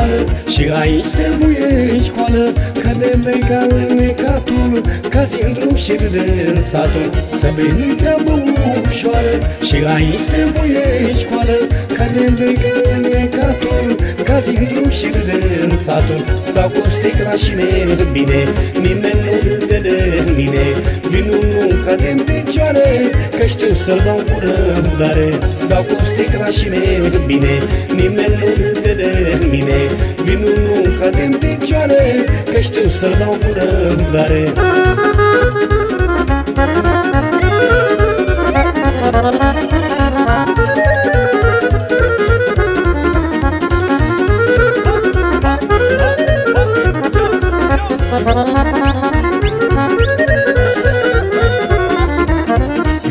ușoară Și aici trebuie școală Că de beca necatul Ca zi în drum și de în satul Să veni treabă ușoară Și aici trebuie școală Că de beca necatul Ca zi în drum și de în satul. Dau cu sticla și bine Nimeni nu râde de mine. Vinul nu cade în picioare Că știu să-l dau cu răbdare. Dau cu sticla și bine Nimeni nu râde de mine. Vinul nu cade în picioare Că știu să-l dau cu răbdare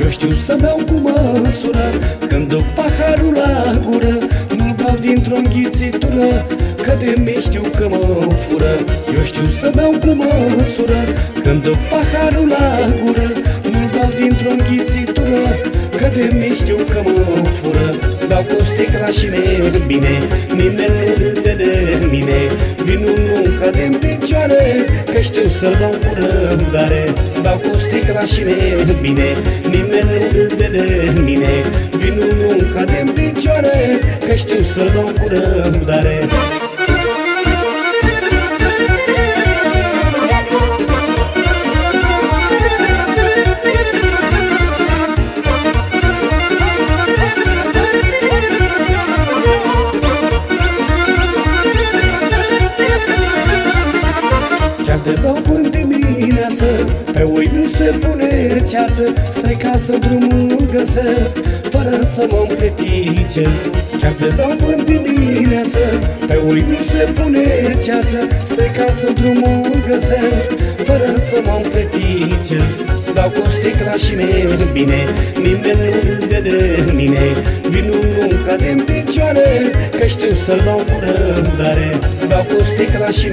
Eu știu să beau cu măsură Când duc paharul la gură Nu beau dintr-o înghițitură Că de mi știu că mă fură. Eu știu să beau cu măsură Când duc paharul la gură Nu beau dintr-o înghițitură Că de mi știu că mă fură Beau cu sticla și bine. Nimeni nu râde de mine. Vinul nu cade în picioare Că știu să-l dau cu răbdare. Beau cu sticla și bine. Nimeni nu râde de mine. Vinul nu cade în picioare Că știu să-l dau cu răbdare Chiar de dau până dimineață Pe oi nu se pune ceață Spre casă drumul găsesc Fără să mă împleticez Chiar de dau până dimineață Pe oi nu se pune ceață Spre casă drumul găsesc Fără să mă împleticez Dau cu sticla și bine Nimeni nu râde de mine Vinul nu cade în picioare Că știu să-l dau cu răbdare Dau cu sticla și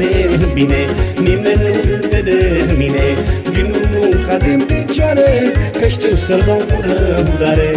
bine Nimeni nu râde de mine. Vinul nu cade în picioare Că știu să-l dau cu răbdare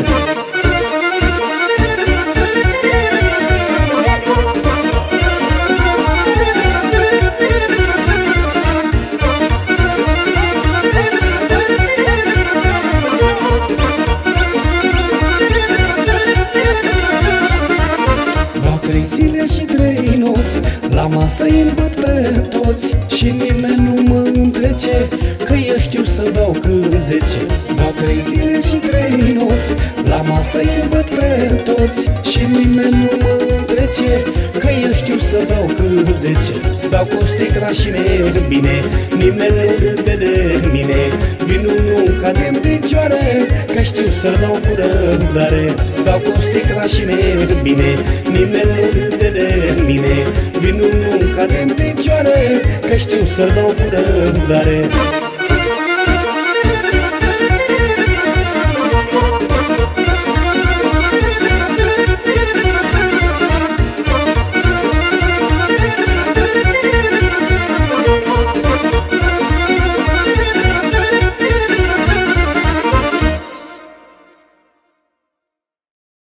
La masă îi îmbăt pe toți Și nimeni nu mă întrece Că eu știu să beau cât zece. Vreau trei zile și trei nopți La masă îi îmbăt pe toți Și nimeni nu mă întrece Că eu știu să beau cât zece. Beau cu sticla și bine Nimeni nu râde de mine Vinul nu cade în picioare Că știu să-l dau cu răbdare. Beau cu sticla și bine Nimeni nu râde de mine. Vinul nu cade în picioare Că știu să-l dau cu răbdare